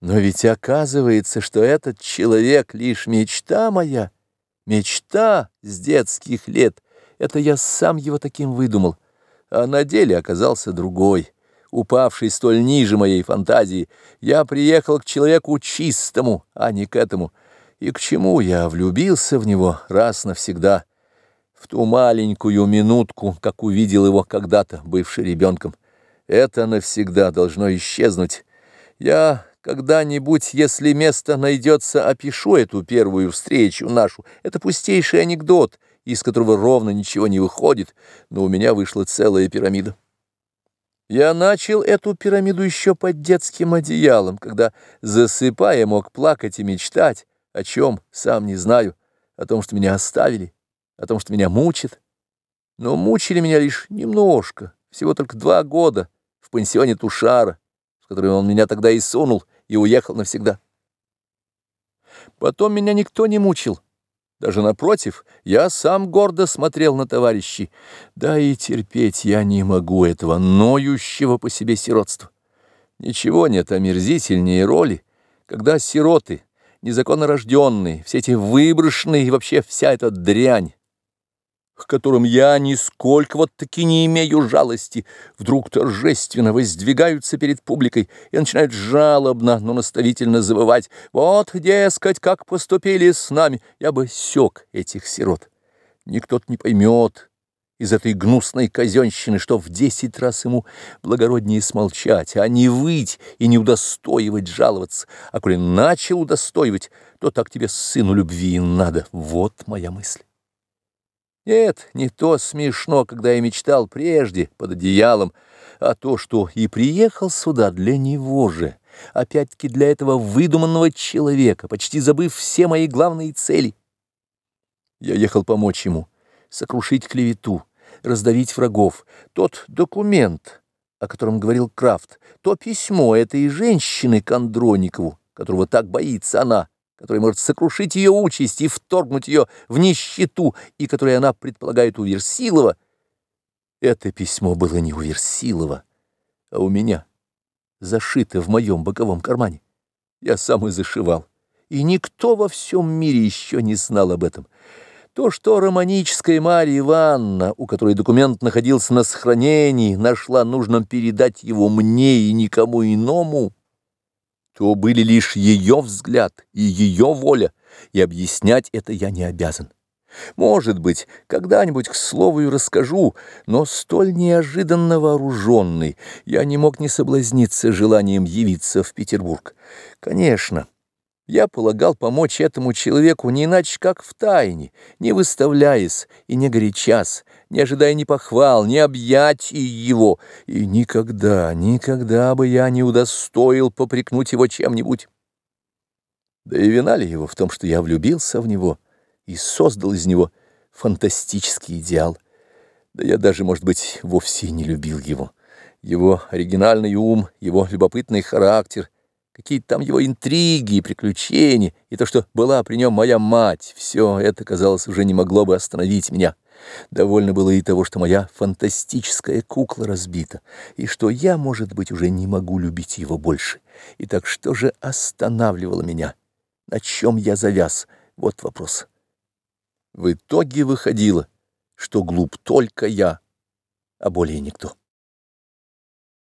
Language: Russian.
Но ведь оказывается, что этот человек лишь мечта моя, мечта с детских лет. Это я сам его таким выдумал, а на деле оказался другой. Упавший столь ниже моей фантазии, я приехал к человеку чистому, а не к этому. И к чему я влюбился в него раз навсегда, в ту маленькую минутку, как увидел его когда-то, бывший ребенком. Это навсегда должно исчезнуть. Я когда-нибудь, если место найдется, опишу эту первую встречу нашу. Это пустейший анекдот, из которого ровно ничего не выходит, но у меня вышла целая пирамида. Я начал эту пирамиду еще под детским одеялом, когда, засыпая, мог плакать и мечтать, о чем, сам не знаю, о том, что меня оставили, о том, что меня мучит. Но мучили меня лишь немножко, всего только два года в пансионе Тушара, в который он меня тогда и сунул, и уехал навсегда. Потом меня никто не мучил. Даже напротив, я сам гордо смотрел на товарищей. Да и терпеть я не могу этого ноющего по себе сиротства. Ничего нет омерзительнее роли, когда сироты, незаконно рожденные, все эти выброшенные и вообще вся эта дрянь, к которым я нисколько вот таки не имею жалости, вдруг торжественно воздвигаются перед публикой и начинают жалобно, но наставительно завывать. Вот, дескать, как поступили с нами, я бы сёк этих сирот. Никто не поймет из этой гнусной казенщины, что в десять раз ему благороднее смолчать, а не выть и не удостоивать жаловаться. А коли начал удостоивать, то так тебе сыну любви надо. Вот моя мысль. Нет, не то смешно, когда я мечтал прежде под одеялом, а то, что и приехал сюда для него же, опять-таки для этого выдуманного человека, почти забыв все мои главные цели. Я ехал помочь ему, сокрушить клевету, раздавить врагов. Тот документ, о котором говорил Крафт, то письмо этой женщины к Андроникову, которого так боится она, который может сокрушить ее участь и вторгнуть ее в нищету, и которое она предполагает у Версилова, это письмо было не у Версилова, а у меня, зашито в моем боковом кармане. Я сам и зашивал, и никто во всем мире еще не знал об этом. То, что романическая Марья Ивановна, у которой документ находился на сохранении, нашла нужным передать его мне и никому иному, то были лишь ее взгляд и ее воля, и объяснять это я не обязан. Может быть, когда-нибудь к слову и расскажу, но столь неожиданно вооруженный я не мог не соблазниться желанием явиться в Петербург. Конечно, я полагал помочь этому человеку не иначе, как в тайне, не выставляясь и не горячас, не ожидая ни похвал, ни объятий его, и никогда, никогда бы я не удостоил попрекнуть его чем-нибудь. Да и вина ли его в том, что я влюбился в него и создал из него фантастический идеал? Да я даже, может быть, вовсе не любил его. Его оригинальный ум, его любопытный характер — какие-то там его интриги и приключения, и то, что была при нем моя мать, все это, казалось, уже не могло бы остановить меня. Довольно было и того, что моя фантастическая кукла разбита, и что я, может быть, уже не могу любить его больше. И так что же останавливало меня? На чем я завяз? Вот вопрос. В итоге выходило, что глуп только я, а более никто.